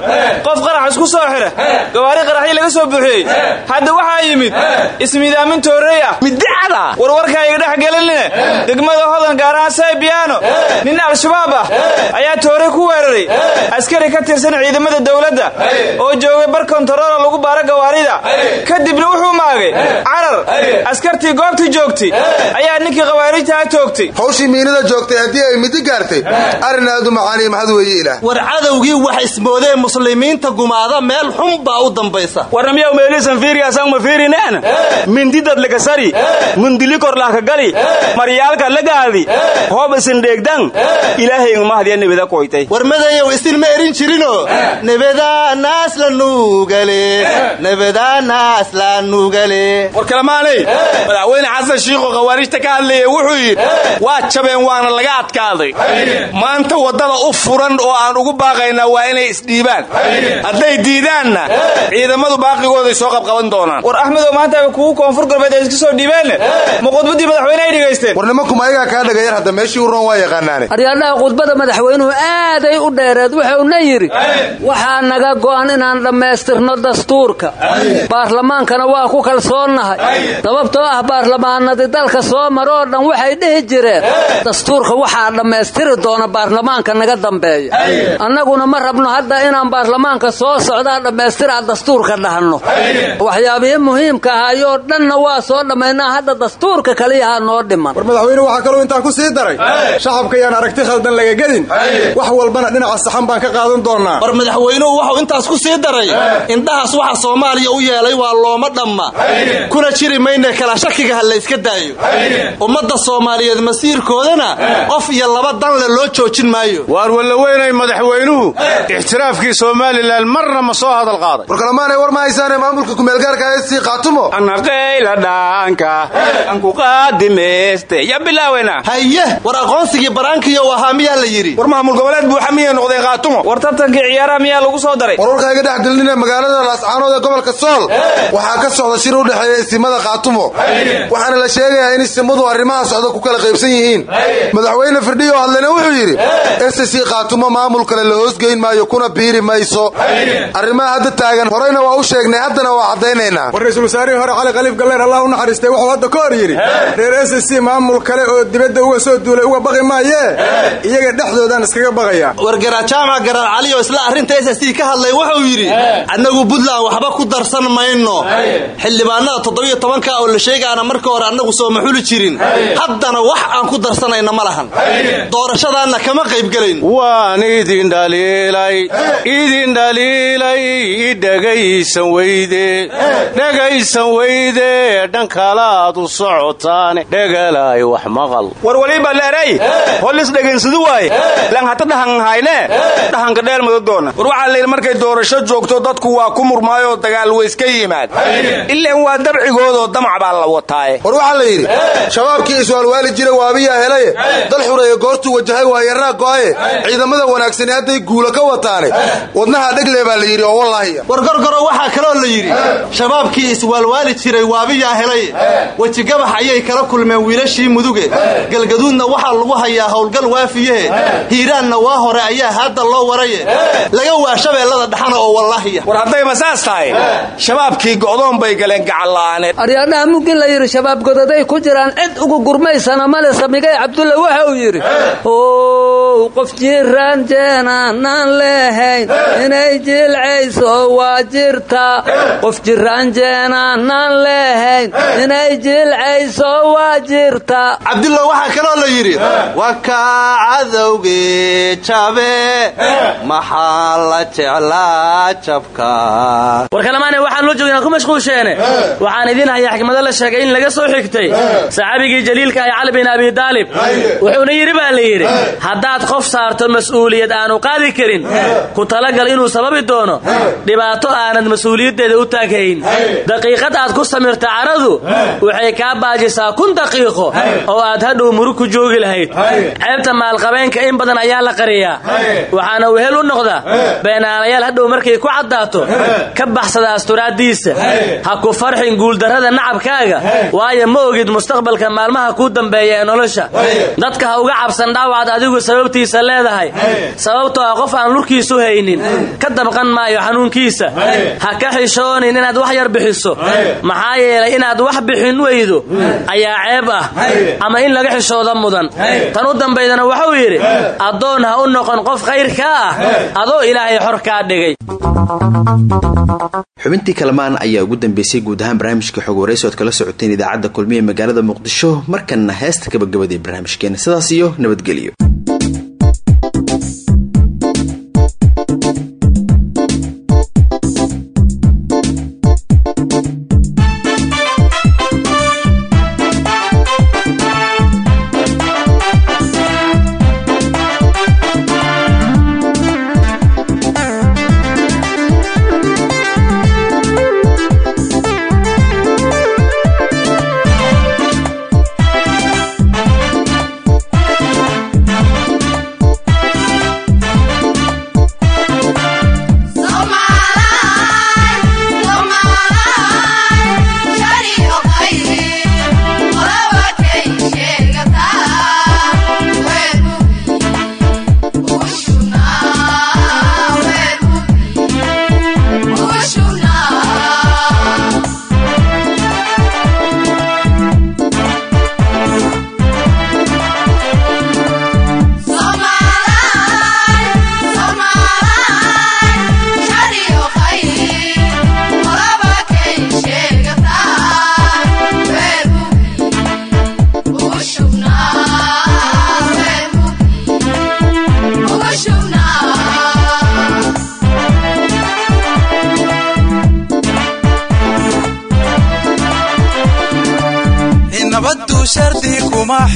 Qof qarax isku soo xidha gawaari qaraxyo laga soo buuxiyey. Hadda waxaa yimid ismidaamin toorey ah midicada warwarkaa iga dhex gelinine degmada hodan gaar ahaan saybiyaano nin al-shabaab ah. Ayaa toore ku weeraray. Askari ka tirsan ciidamada dowladda. Oo joogay bar kontaroolo lagu baara gawaarida. Kadibna wuxuu maagay carar askartii goobtii joogtay ayaa ninkii khawaariijtaha toogtay hawshii miinada joogtay haddii ay midi gaartay arrin aad u macaaniy maxad weeye ilaah? War cadowgii wax ismoodee muslimiinta gumaada meel xun baa u dambaysa. Warnamyaw meelisan fiiriyaasaan ma fiirineen mindidad lagasari mundilikorlah kagali maryaalka lagaadi hoob isin dheegdan ilaahay ngmahadiya nebeda koytay war madayow isin ma erin jirinoo nebadaanaas la nuugale. Nebadaanaas la nuugale. War kalamaanay? Madaxweyne xasan shiikh shiikhoo khawaarijta ka hadlaya wuxuu yidhi waa jabeen waana laga adkaaday. Maanta waddada u furan oo aan ugu baaqaynaa waa inay isdhiibaan. Hadday diidaanna ciidamadu baaqigooday soo qabqaban doonaan. War axmedow maanta kugu koonfur galbeed ay iska soo dhiibeen ma khudbaddii madaxweyne ay dhegaysteen war nimankuma ayagaa kaa dhagayar hadda meeshii u roon waa yaqaanaane. Aryaadhaha khudbada madaxweynuhu aaday u dheereed wuxuuna yidhi waxaa naga go'an inaan dhammaystirno dastuurka. Baarlamaankana waa ku kalsoonnahay. Sababtoo ah baarlamaanadii dalka soo maro oo dhan waxay dhihi jireen dastuurka waxaa dhammaystiri doona baarlamaanka naga dambeeya. Annaguna ma rabno hadda inaan baarlamaanka soo socdaa dhammaystiraa dastuurka dhahno. Waxyaabihii muhiimka ahayoo dhanna waa soo dhammaynaa hadda dastuurka kaliyahaa noo dhiman. War madaxweyne waxaa kaloo intaa ku sii daray. Shacabka yaan aragti khaldan laga gedin. Wax walbana dhinaca saxan baan ka qaadan doonaa. War madaxweynuhu wuxuu intaas ku sii daray. Indhahaas waxa soomaaliya u yeelay waa looma dhamma. Kuna jiri mayne kala shakiga ha layska daayo ummadda soomaaliyeed masiirkoodana qof iyo laba danle loo joojin maayo. Waar wallaweynay madaxweynuhu ixtiraafkii somalilan marna ma soo hadal qaaday. War kalamaanay war ma haysaane maamulka kumeelgaarka ee sii qaatumo anaqayla dhaanka anku qaadimayste ya bilaawena haye war aqoonsigii baraankiyo wahaa miyaa la yidhi? War maamul goboleed buuxa miyay noqdeen qaatumo war tartankii ciyaaraha miyaa lagu soo daray? Warwarka iga dhex gelinina magaalada laascaanood ee gobolka sool. Waxaa ka socda shir u dhexeeya isimada qaatumo waxaana la sheegayaa in isimadu arrimaha socda ku kala qaybsan yihiin. Madaxweyne firdhiyo hadlena wuxuu yidhi ssc qaatumo maamul kale la hoosgeyn maayo kuna biiri mayso. Arrimaha hadda taagan horeyna waa u sheegnay haddana waa caddaynaynaa. War ra'iisul wasaarihii hore cali khaliif galleer allah u naxariistay wuxuu hadda ka hor yidhi reer ssc maamul kale oo dibadda uga soo duulay uga baqi maayee iyaga dhexdoodaan iskaga baqaya. War garajaamac garaar cali oo isla arrinta ssc ka hadlay wuxuu yidhi annagu puntland waxba ku darsan mayno. Xildhibaanada toddobiyo tobanka oo la sheegaana marka hore annagu soo maxuli jirin. Haddana wax aan ku darsanayna ma lahan. Doorashadaanna kama qaybgelayn waan idin dhaliilay idin dhaliilay dhegaysan weyde. Dhegaysan weyde dhankalaad u socotaane. Dhegalaay wax maqal. War waliba leeray holis dhegaynsadu waaye lan hata dhahan hayne dhahanka dheel mado doona. War waxaa layidhi markay doorasho joogto dadku waa ku murmaayoo dagaal weyska yimaad. Ilaan waa dabcigoodoo damac baa la wataaye war waxaa la yidhi shabaabkii iswaalwaali jira waabiyaa helaye dal xureeye goortuu wajahay waa yarraa go'aye ciidamada wanaagsani hadday guula ka wataane wadnaha dhegle baa la yidhi oo wallaahiya war gorgoro waxaa kaloo la yidhi shabaabkii iswaalwaali jiray waabiyaa helay. Wejigabax ayay kala kulmeen wiilashii muduge. Galgaduudna waxaa lagu hayaa howlgal waafiyehe hiiraanna waa hore ayaa hadda loo waraye. Laga waa shabeellada dhaxana oo wallaahiya war haddayba saas tahay shabaabkii go'doon bay galeen gacanla'aaneed aryaadhaha mugin la yidhi shabaab godaday ku jiraan cid ugu gurmaysana male samigay cabdulla waxa uu yidhi ow qof jiraan jeenaanaan leehayn inay jilcayso waa jirta. Qof jiraan jeenaanaan leehayn inay jilcayso waa jirta. Cabdulla waxaa kaloo la yidhi wakaa cadowgii jabe maxaa la jeclaa jabka? War kalamaane waxaan loo joognaa ku mashquulsheene. Waxaan idiin hayaa xikmado la sheegay in laga soo xigtay saxaabigii jaliilka ah cali bin abi daalib wuxuuna yidhi baa la yidhi haddaad qof saarto mas'uuliyad aanu qaadi karin ku talagal inuu sababi doono. Dhibaato aanad mas'uuliyaddeeda u taaghayn daqiiqad aad ku samirta caradu waxay kaa baajisaa kun daqiiqo oo aad hadhow murug ku joogi lahayd. Ceebta maalqabeenka in badan ayaa la qariyaa. Waxaana wehel u noqda beenaalayaal hadhow markay ku caddaato ka baxsada asturaaddiisa. Ha ku farxin guuldarrada nacabkaaga. Waayo ma ogid mustaqbalka maalmaha kuu dambeeya ee nolosha. Dadka ha uga cabsan dhaawacaad adigu sababtiisa leedahay. Sababtoo ah qof aan lurkiisu haynin ka damqan maayo xanuunkiisa. Ha ka xishoonin inaad wax yar bixiso. Maxaa yeelay inaad wax bixin weydo ayaa ceeb ah. Ama in laga xishooda mudan. Tan u dambaydana wuxuu yidhi addoon ha u noqon qof khayrkaa ah. Adoo ilaahay xor kaa dhigay. Xubintii kalamaan ayaa ugu dambeysay guud ahaan barnaamijka xog waraysi ood kala socoteen idaacadda kulmiye ee magaalada muqdisho markanna heesta gabagabada ee barnaamijkeena. Sidaas iyo nabadgelyo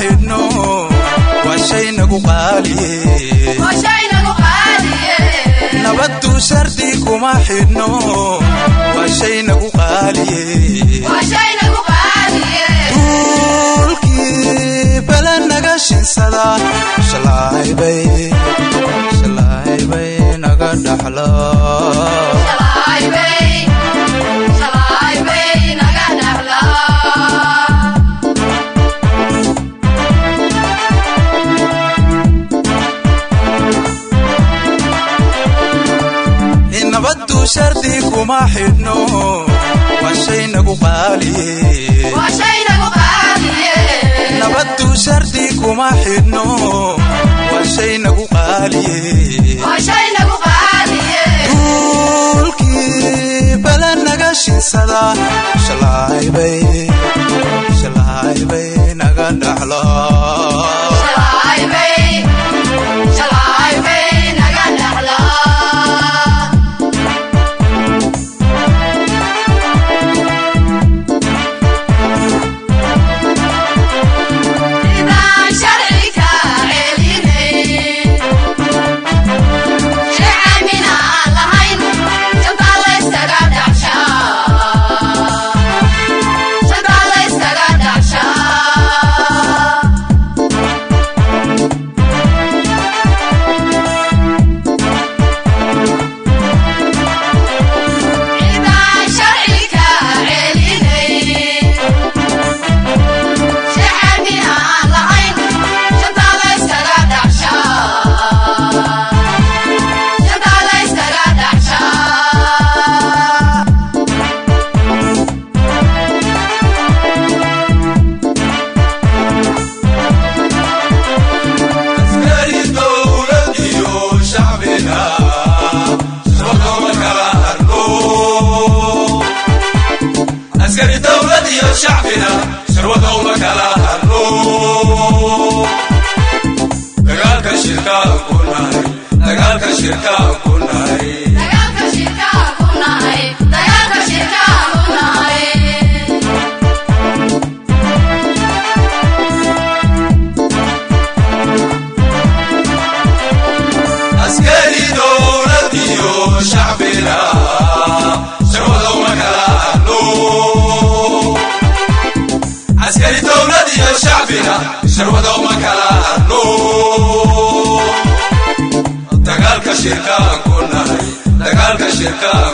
xidhno waa shay nagu qaaliye. Nabaddu shardi kuma xidhno waa shay nagu qaaliye. Duulkii bala naga shinsada shalaaybay shalaaybay naga dhaxla kuma xidhno waa shay nagu qaaliye nabaddu shardi kuma xidhno waa shay nagu qaaliye duulkii bala naga shinsada shalaaybay shalaaybay naga dhaxla ku nahay dagaalka shirkaan